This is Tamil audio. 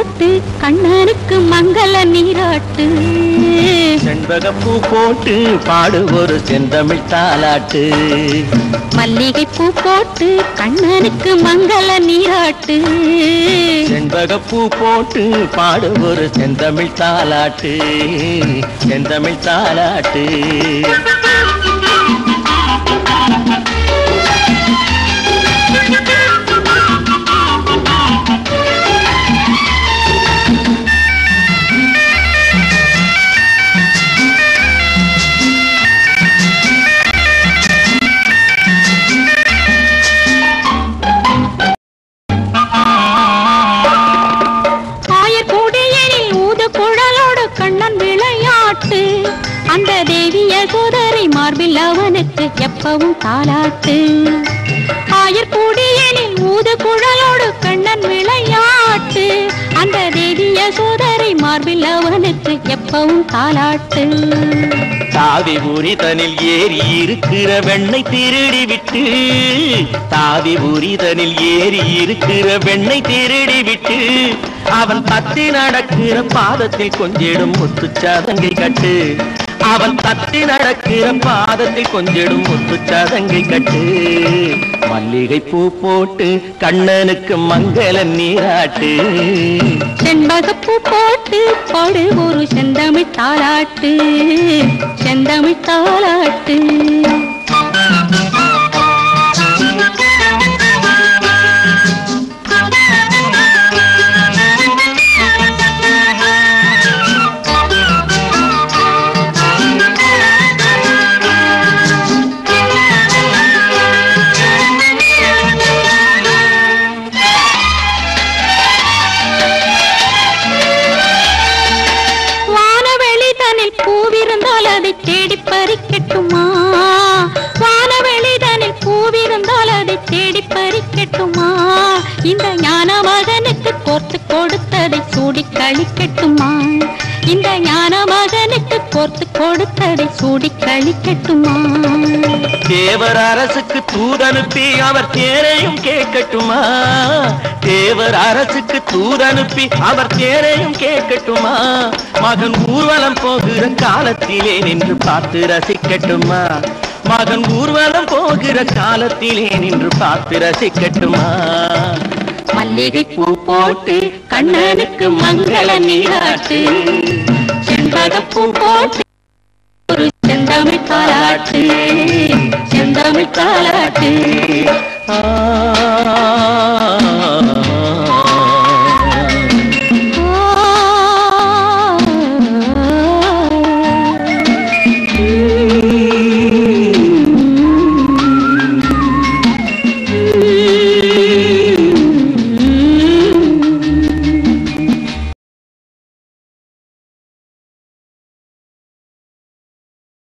போட்டு கண்ணனுக்கு மங்கள நீராட்டு. செண்பகப்பூ போட்டு பாடு ஒரு செந்தமிழ் தாலாட்டு மல்லிகைப்பூ போட்டு கண்ணனுக்கு மங்கள நீராட்டு. செண்பகப்பூ போட்டு பாடு ஒரு செந்தமிழ் தாலாட்டு செந்தமிழ் தாலாட்டு அவனுக்கு எப்பவும் தாலாட்டு. ஆயர்கூடியனில் ஊது குழலோடு கண்ணன் விளையாட்டு. அந்த தேவிய சோதரை மார்பில் அவனுக்கு எப்பவும் தாலாட்டு. தாவி ஊரி தனில் ஏறி இருக்கிற வெண்ணை திருடி விட்டு தாவி ஊரி தனில் ஏறி இருக்கிற வெண்ணை திருடி விட்டு அவன் பத்தி நடக்கிற பாதத்தில் கொஞ்சிடும் முத்துச்சாதங்கை கட்டு. அவன் தத்தி நடக்கிற பாதத்தில் கொஞ்சிடும் முத்து சதங்கை கட்டு. மல்லிகை பூ போட்டு கண்ணனுக்கு மங்கள நீராட்டு. செண்பக பூ போட்டு பாடு ஒரு செந்தமிழ் தாளாட்டு. செந்தமிழ் தாளாட்டு. பூவிருந்தால் அதை தேடி பறிக்கட்டுமா? வானவெளிதனில் பூவிருந்தால் அதை தேடி பறிக்கட்டுமா? இந்த ஞான மகனுக்கு கோர்த்து கொடுத்ததை சூடி கழிக்கட்டுமா? இந்த ஞான மகனுக்கு கோர்த்து கொடுத்ததை சூடி கழிக்கட்டுமா? தேவர் அரசுக்கு தூதனுப்பி அவர் தேரையும் கேட்கட்டுமா? தேவர் அரசுக்கு தூதனுப்பி அவர் தேரையும் கேட்கட்டுமா? மகன் ஊர்வலம் போகிற காலத்திலே நின்று பார்த்து ரசிக்கட்டுமா? மகன் ஊர்வலம் போகிற காலத்திலே நின்று பார்த்து ரசிக்கட்டுமா? மல்லிகை பூ போட்டு கண்ணனுக்கு மங்கள நீராட்டு. செண்பகப்பூ போட்டு ஒரு செந்தமிழ் தாலாட்டு செந்தமிழ் தாலாட்டு ஆ.